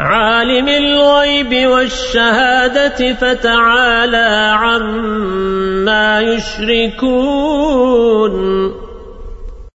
عالم الغيب والشهادة فتعالى عما يشركون.